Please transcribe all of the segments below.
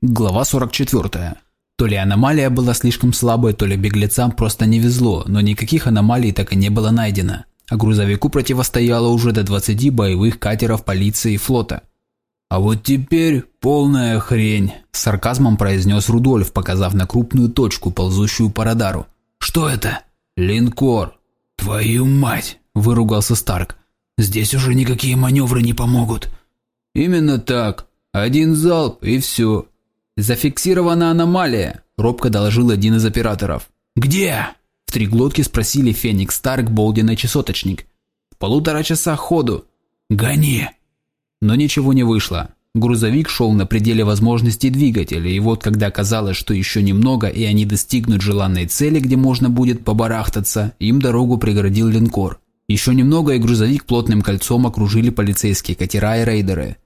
Глава 44. То ли аномалия была слишком слабой, то ли беглецам просто не везло, но никаких аномалий так и не было найдено. А грузовику противостояло уже до 20 боевых катеров полиции и флота. «А вот теперь полная хрень», – с сарказмом произнес Рудольф, показав на крупную точку, ползущую по радару. «Что это?» «Линкор». «Твою мать!» – выругался Старк. «Здесь уже никакие маневры не помогут». «Именно так. Один залп и все». «Зафиксирована аномалия», – робко доложил один из операторов. «Где?» – в три глотки спросили Феникс Старк, Болдин и Чесоточник. «В полутора часах ходу». «Гони!» Но ничего не вышло. Грузовик шел на пределе возможностей двигателя, и вот когда казалось, что еще немного, и они достигнут желанной цели, где можно будет побарахтаться, им дорогу преградил линкор. Еще немного, и грузовик плотным кольцом окружили полицейские катера и рейдеры.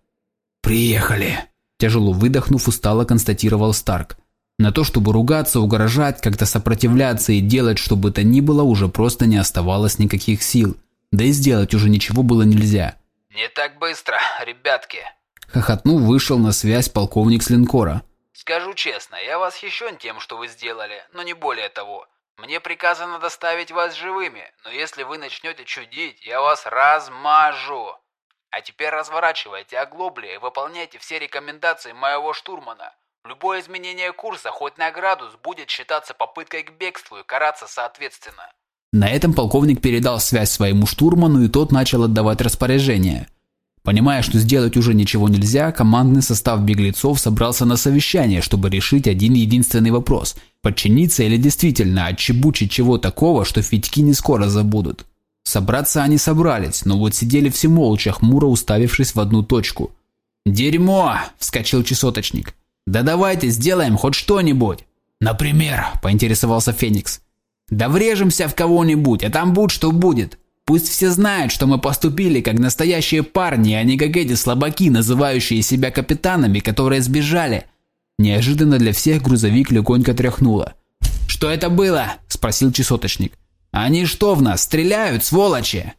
«Приехали!» Тяжело выдохнув, устало констатировал Старк. На то, чтобы ругаться, угрожать, как-то сопротивляться и делать что бы то ни было, уже просто не оставалось никаких сил. Да и сделать уже ничего было нельзя. «Не так быстро, ребятки!» Хохотнув, вышел на связь полковник с линкора. «Скажу честно, я восхищен тем, что вы сделали, но не более того. Мне приказано доставить вас живыми, но если вы начнете чудить, я вас размажу. А теперь разворачивайте оглобли и выполняйте все рекомендации моего штурмана. Любое изменение курса, хоть на градус, будет считаться попыткой к бегству и караться соответственно. На этом полковник передал связь своему штурману, и тот начал отдавать распоряжения. Понимая, что сделать уже ничего нельзя, командный состав беглецов собрался на совещание, чтобы решить один единственный вопрос – подчиниться или действительно отчебучить чего такого, что фитьки не скоро забудут. Собраться они собрались, но вот сидели все молча, хмуро уставившись в одну точку. «Дерьмо!» – вскочил чесоточник. «Да давайте сделаем хоть что-нибудь!» «Например?» – поинтересовался Феникс. Да врежемся в кого-нибудь, а там будь что будет. Пусть все знают, что мы поступили как настоящие парни, а не как эти слабаки, называющие себя капитанами, которые сбежали. Неожиданно для всех грузовик легонько тряхнуло. «Что это было?» – спросил чесоточник. «Они что в нас, стреляют, сволочи?»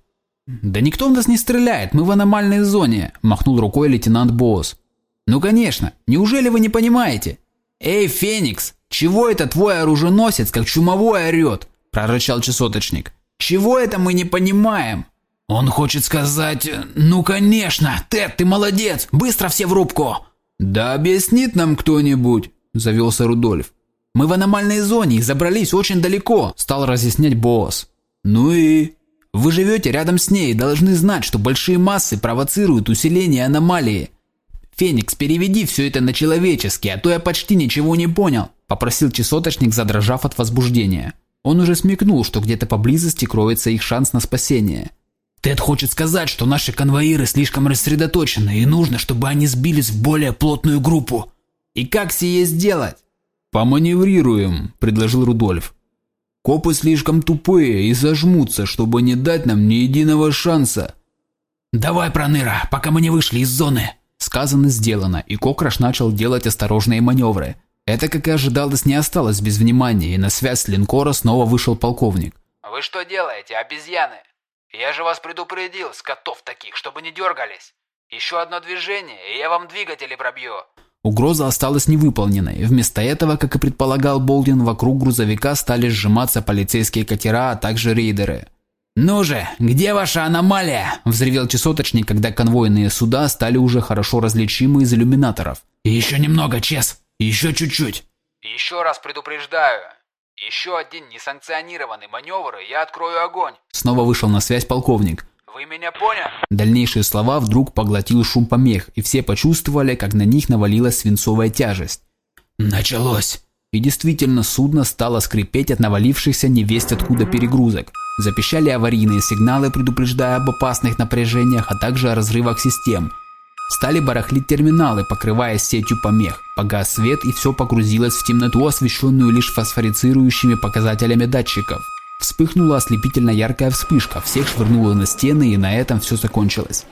«Да никто в нас не стреляет, мы в аномальной зоне», – махнул рукой лейтенант Боус. «Ну конечно, неужели вы не понимаете? Эй, Феникс, «Чего это твой оруженосец, как чумовой орет?» – прорычал часоточник. «Чего это мы не понимаем?» «Он хочет сказать, ну конечно, Тед, ты молодец, быстро все в рубку!» «Да объяснит нам кто-нибудь», – завелся Рудольф. «Мы в аномальной зоне и забрались очень далеко», – стал разъяснять босс. «Ну и...» «Вы живете рядом с ней и должны знать, что большие массы провоцируют усиление аномалии. Феникс, переведи все это на человеческий, а то я почти ничего не понял». Попросил часоточник, задрожав от возбуждения. Он уже смекнул, что где-то поблизости кроется их шанс на спасение. «Тед хочет сказать, что наши конвоиры слишком рассредоточены, и нужно, чтобы они сбились в более плотную группу. И как сие сделать?» «Поманеврируем», – предложил Рудольф. «Копы слишком тупые и зажмутся, чтобы не дать нам ни единого шанса». «Давай, Проныра, пока мы не вышли из зоны!» Сказано, сделано, и Кокраш начал делать осторожные маневры. Это, как и ожидалось, не осталось без внимания, и на связь с линкора снова вышел полковник. «Вы что делаете, обезьяны? Я же вас предупредил, скотов таких, чтобы не дергались. Еще одно движение, и я вам двигатели пробью». Угроза осталась невыполненной. Вместо этого, как и предполагал Болдин, вокруг грузовика стали сжиматься полицейские катера, а также рейдеры. «Ну же, где ваша аномалия?» – взревел часоточник, когда конвойные суда стали уже хорошо различимы из иллюминаторов. «Еще немного, Чес!» Еще чуть-чуть. Еще раз предупреждаю. Еще один несанкционированный маневр, и я открою огонь. Снова вышел на связь полковник. Вы меня поняли? Дальнейшие слова вдруг поглотил шум помех, и все почувствовали, как на них навалилась свинцовая тяжесть. Началось. И действительно, судно стало скрипеть от навалившихся невесть откуда перегрузок. Запищали аварийные сигналы, предупреждая об опасных напряжениях, а также о разрывах систем – Стали барахлить терминалы, покрываясь сетью помех. Погас свет и все погрузилось в темноту, освещенную лишь фосфорицирующими показателями датчиков. Вспыхнула ослепительно яркая вспышка, всех швырнуло на стены и на этом все закончилось.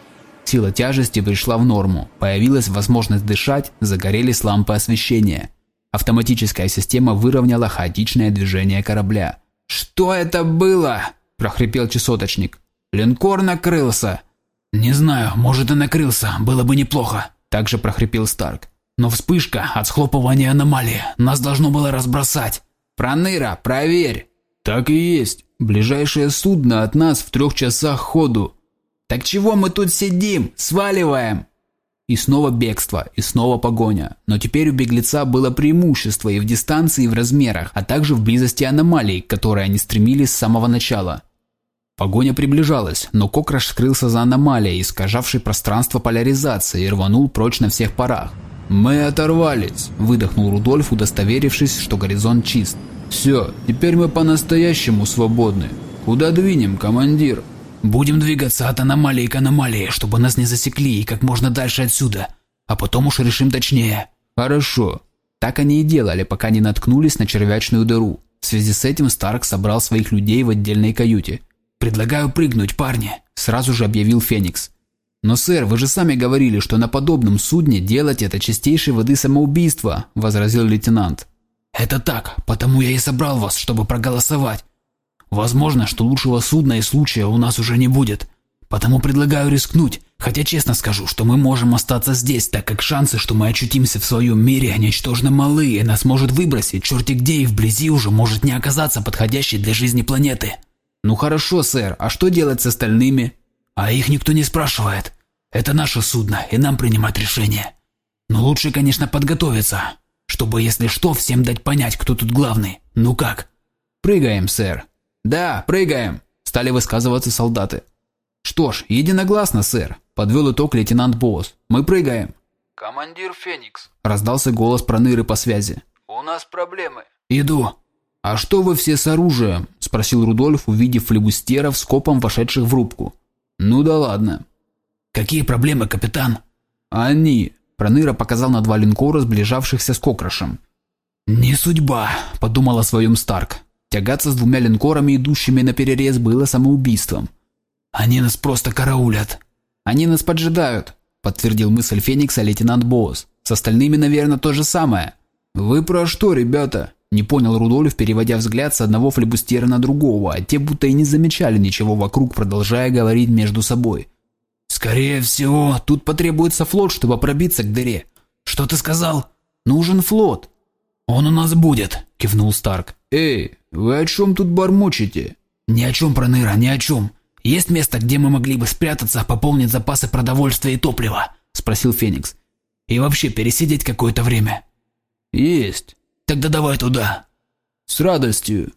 Сила тяжести пришла в норму, появилась возможность дышать, загорелись лампы освещения. Автоматическая система выровняла хаотичное движение корабля. «Что это было?» – прохрипел часоточник. «Линкор накрылся!» «Не знаю, может и накрылся, было бы неплохо», – также прохрипел Старк. Но вспышка от схлопывания аномалии нас должно было разбросать. Проныра, проверь. Так и есть. Ближайшее судно от нас в трех часах ходу. Так чего мы тут сидим? Сваливаем. И снова бегство, и снова погоня. Но теперь у беглеца было преимущество и в дистанции, и в размерах, а также в близости аномалий, к которой они стремились с самого начала. Погоня приближалась, но Кокраш скрылся за аномалией, искажавшей пространство поляризации, и рванул прочь на всех парах. «Мы оторвались!» – выдохнул Рудольф, удостоверившись, что горизонт чист. «Все, теперь мы по-настоящему свободны. Куда двинем, командир?» Будем двигаться от аномалии к аномалии, чтобы нас не засекли и как можно дальше отсюда. А потом уж решим точнее. Хорошо. Так они и делали, пока не наткнулись на червячную дыру. В связи с этим Старк собрал своих людей в отдельной каюте. «Предлагаю прыгнуть, парни», – сразу же объявил Феникс. «Но, сэр, вы же сами говорили, что на подобном судне делать это чистейшей воды самоубийство», – возразил лейтенант. «Это так, потому я и собрал вас, чтобы проголосовать. Возможно, что лучшего судна и случая у нас уже не будет. Потому предлагаю рискнуть, хотя честно скажу, что мы можем остаться здесь, так как шансы, что мы очутимся в своем мире, ничтожно малы, и нас может выбросить черти где и вблизи уже может не оказаться подходящей для жизни планеты. Ну хорошо, сэр, а что делать с остальными? А их никто не спрашивает. Это наше судно, и нам принимать решение. Но лучше, конечно, подготовиться, чтобы, если что, всем дать понять, кто тут главный. Ну как? Прыгаем, сэр. «Да, прыгаем!» – стали высказываться солдаты. «Что ж, единогласно, сэр», – подвел итог лейтенант Босс. «Мы прыгаем». «Командир Феникс», – раздался голос Проныры по связи. «У нас проблемы». «Иду». «А что вы все с оружием?» – спросил Рудольф, увидев флебустеров с копом, вошедших в рубку. «Ну да ладно». «Какие проблемы, капитан?» «Они», – Проныра показал на два линкора, сближавшихся с Кокрашем. «Не судьба», – подумал о своем Старк. Тягаться с двумя линкорами, идущими на перерез, было самоубийством. «Они нас просто караулят». «Они нас поджидают», – подтвердил мысль Феникса лейтенант Боус. «С остальными, наверное, то же самое». «Вы про что, ребята?» – не понял Рудольф, переводя взгляд с одного флебустера на другого, а те будто и не замечали ничего вокруг, продолжая говорить между собой. «Скорее всего, тут потребуется флот, чтобы пробиться к дыре». «Что ты сказал?» «Нужен флот». «Он у нас будет», – кивнул Старк. «Эй, вы о чем тут бормочете?» «Ни о чем, Проныра, ни о чем. Есть место, где мы могли бы спрятаться, пополнить запасы продовольствия и топлива?» – спросил Феникс. «И вообще пересидеть какое-то время?» «Есть». «Тогда давай туда». «С радостью».